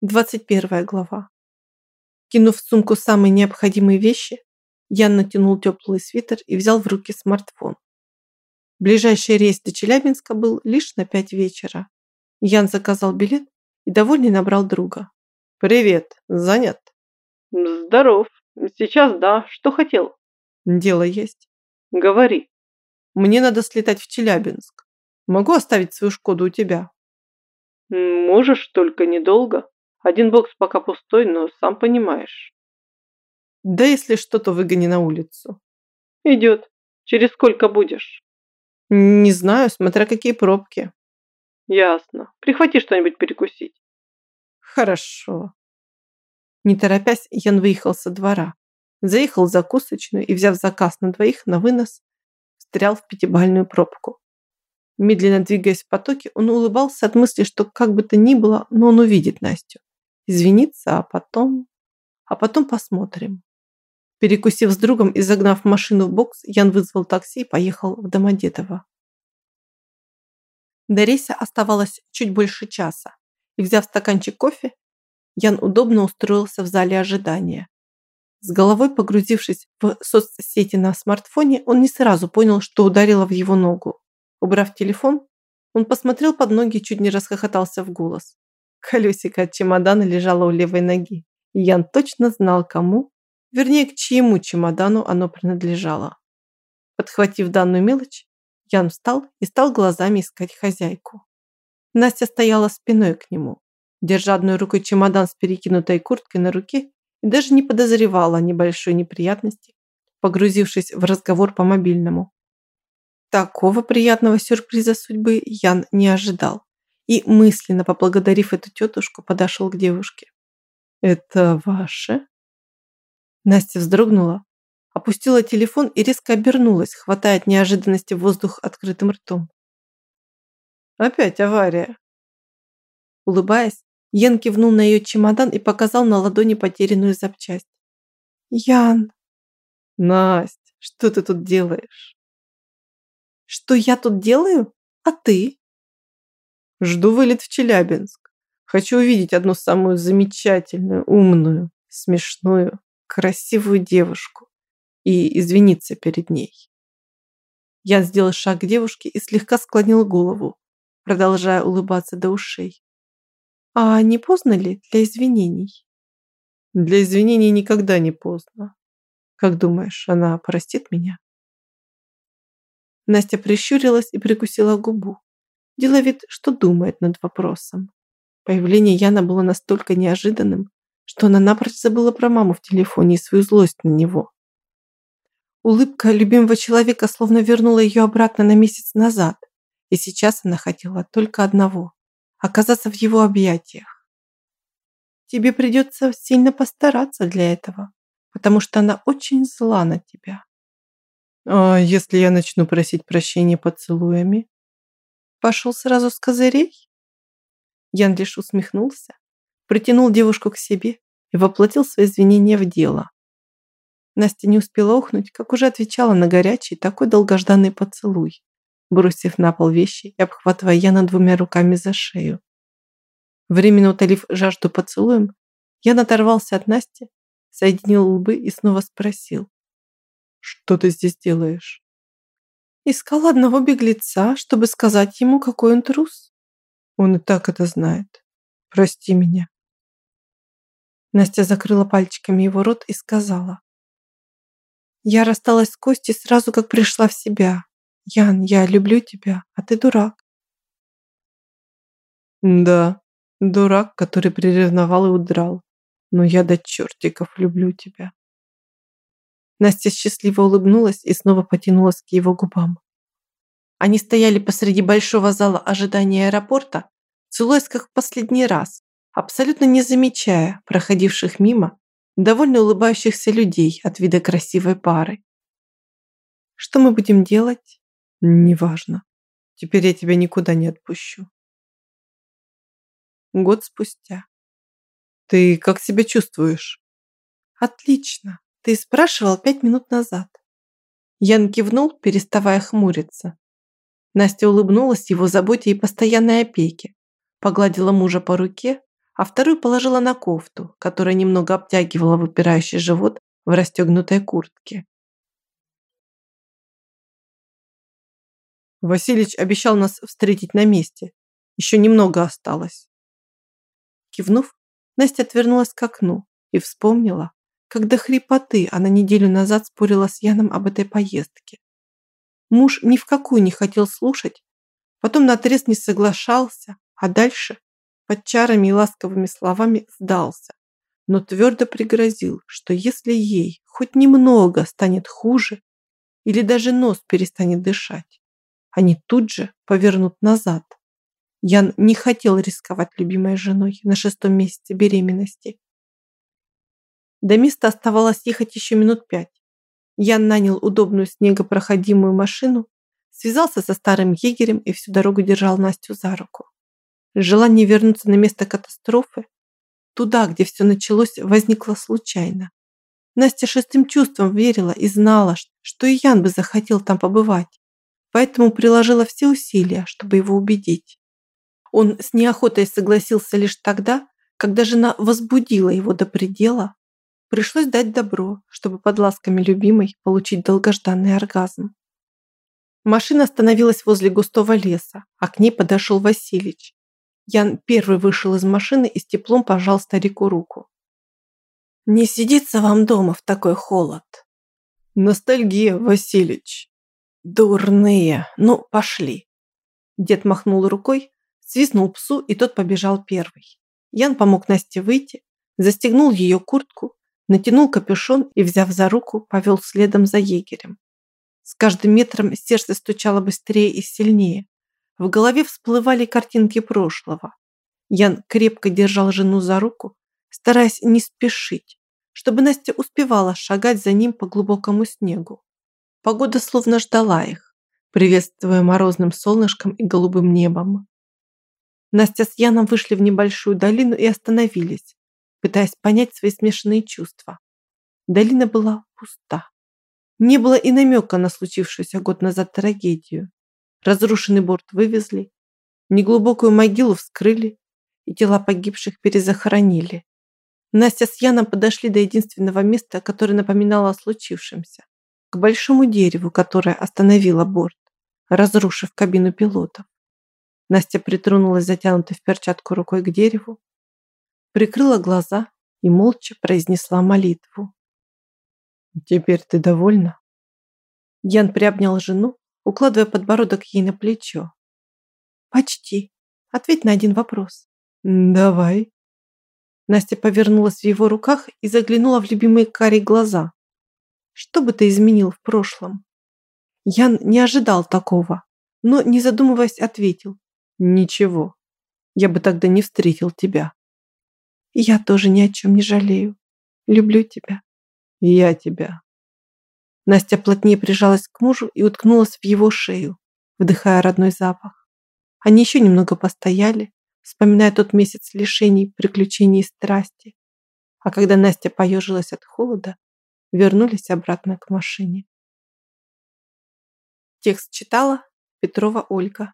21 глава. Кинув в сумку самые необходимые вещи, Ян натянул теплый свитер и взял в руки смартфон. Ближайший рейс до Челябинска был лишь на пять вечера. Ян заказал билет и довольный набрал друга. «Привет, занят?» «Здоров. Сейчас да. Что хотел?» «Дело есть». «Говори». «Мне надо слетать в Челябинск. Могу оставить свою Шкоду у тебя?» «Можешь, только недолго». Один бокс пока пустой, но сам понимаешь. Да если что-то выгони на улицу. Идет. Через сколько будешь? Не знаю, смотря какие пробки. Ясно. Прихвати что-нибудь перекусить. Хорошо. Не торопясь, Ян выехал со двора. Заехал в закусочную и, взяв заказ на двоих на вынос, встрял в пятибальную пробку. Медленно двигаясь в потоке, он улыбался от мысли, что как бы то ни было, но он увидит Настю извиниться, а потом... А потом посмотрим. Перекусив с другом и загнав машину в бокс, Ян вызвал такси и поехал в Домодедово. До рейса оставалось чуть больше часа, и, взяв стаканчик кофе, Ян удобно устроился в зале ожидания. С головой погрузившись в соцсети на смартфоне, он не сразу понял, что ударило в его ногу. Убрав телефон, он посмотрел под ноги и чуть не расхохотался в голос. Колесико от чемодана лежало у левой ноги. И Ян точно знал, кому, вернее, к чьему чемодану оно принадлежало. Подхватив данную мелочь, Ян встал и стал глазами искать хозяйку. Настя стояла спиной к нему, держа одной рукой чемодан с перекинутой курткой на руке и даже не подозревала о небольшой неприятности, погрузившись в разговор по мобильному. Такого приятного сюрприза судьбы Ян не ожидал и, мысленно поблагодарив эту тетушку, подошел к девушке. «Это ваше?» Настя вздрогнула, опустила телефон и резко обернулась, хватая от неожиданности воздух открытым ртом. «Опять авария!» Улыбаясь, Ян кивнул на ее чемодан и показал на ладони потерянную запчасть. «Ян!» «Насть, что ты тут делаешь?» «Что я тут делаю? А ты?» Жду вылет в Челябинск. Хочу увидеть одну самую замечательную, умную, смешную, красивую девушку и извиниться перед ней. Я сделал шаг к девушке и слегка склонил голову, продолжая улыбаться до ушей. А не поздно ли для извинений? Для извинений никогда не поздно. Как думаешь, она простит меня? Настя прищурилась и прикусила губу делая вид, что думает над вопросом. Появление Яна было настолько неожиданным, что она напрочь забыла про маму в телефоне и свою злость на него. Улыбка любимого человека словно вернула ее обратно на месяц назад, и сейчас она хотела только одного – оказаться в его объятиях. Тебе придется сильно постараться для этого, потому что она очень зла на тебя. А если я начну просить прощения поцелуями? Пошел сразу с козырей? Ян лишь усмехнулся, притянул девушку к себе и воплотил свои извинения в дело. Настя не успела охнуть, как уже отвечала на горячий, такой долгожданный поцелуй, бросив на пол вещи и обхватывая Яна двумя руками за шею. Временно утолив жажду поцелуем, Ян оторвался от Насти, соединил лбы и снова спросил. «Что ты здесь делаешь?» Искал одного беглеца, чтобы сказать ему, какой он трус. Он и так это знает. Прости меня. Настя закрыла пальчиками его рот и сказала. Я рассталась с Костей сразу, как пришла в себя. Ян, я люблю тебя, а ты дурак. Да, дурак, который приревновал и удрал. Но я до чертиков люблю тебя. Настя счастливо улыбнулась и снова потянулась к его губам. Они стояли посреди большого зала ожидания аэропорта, целуясь как в последний раз, абсолютно не замечая проходивших мимо довольно улыбающихся людей от вида красивой пары. «Что мы будем делать?» «Неважно. Теперь я тебя никуда не отпущу». Год спустя. «Ты как себя чувствуешь?» «Отлично. Ты спрашивал пять минут назад». Ян кивнул, переставая хмуриться. Настя улыбнулась его заботе и постоянной опеке, погладила мужа по руке, а вторую положила на кофту, которая немного обтягивала выпирающий живот в расстегнутой куртке. Василич обещал нас встретить на месте. Еще немного осталось. Кивнув, Настя отвернулась к окну и вспомнила, как до хрипоты она неделю назад спорила с Яном об этой поездке. Муж ни в какую не хотел слушать, потом наотрез не соглашался, а дальше под чарами и ласковыми словами сдался, но твердо пригрозил, что если ей хоть немного станет хуже или даже нос перестанет дышать, они тут же повернут назад. Ян не хотел рисковать любимой женой на шестом месяце беременности. До места оставалось ехать еще минут пять. Ян нанял удобную снегопроходимую машину, связался со старым егерем и всю дорогу держал Настю за руку. Желание вернуться на место катастрофы, туда, где все началось, возникло случайно. Настя шестым чувством верила и знала, что и Ян бы захотел там побывать, поэтому приложила все усилия, чтобы его убедить. Он с неохотой согласился лишь тогда, когда жена возбудила его до предела. Пришлось дать добро, чтобы под ласками любимой получить долгожданный оргазм. Машина остановилась возле густого леса, а к ней подошел Василич. Ян первый вышел из машины и с теплом пожал старику руку. «Не сидится вам дома в такой холод?» «Ностальгия, Василич». «Дурные! Ну, пошли!» Дед махнул рукой, свистнул псу, и тот побежал первый. Ян помог Насте выйти, застегнул ее куртку, натянул капюшон и, взяв за руку, повел следом за егерем. С каждым метром сердце стучало быстрее и сильнее. В голове всплывали картинки прошлого. Ян крепко держал жену за руку, стараясь не спешить, чтобы Настя успевала шагать за ним по глубокому снегу. Погода словно ждала их, приветствуя морозным солнышком и голубым небом. Настя с Яном вышли в небольшую долину и остановились, пытаясь понять свои смешанные чувства. Долина была пуста. Не было и намека на случившуюся год назад трагедию. Разрушенный борт вывезли, неглубокую могилу вскрыли и тела погибших перезахоронили. Настя с Яном подошли до единственного места, которое напоминало о случившемся. К большому дереву, которое остановило борт, разрушив кабину пилотов. Настя притронулась затянутой в перчатку рукой к дереву, прикрыла глаза и молча произнесла молитву. «Теперь ты довольна?» Ян приобнял жену, укладывая подбородок ей на плечо. «Почти. Ответь на один вопрос». «Давай». Настя повернулась в его руках и заглянула в любимые карие глаза. «Что бы ты изменил в прошлом?» Ян не ожидал такого, но, не задумываясь, ответил. «Ничего. Я бы тогда не встретил тебя». «Я тоже ни о чем не жалею. Люблю тебя». «Я тебя». Настя плотнее прижалась к мужу и уткнулась в его шею, вдыхая родной запах. Они еще немного постояли, вспоминая тот месяц лишений, приключений и страсти. А когда Настя поежилась от холода, вернулись обратно к машине. Текст читала Петрова Ольга.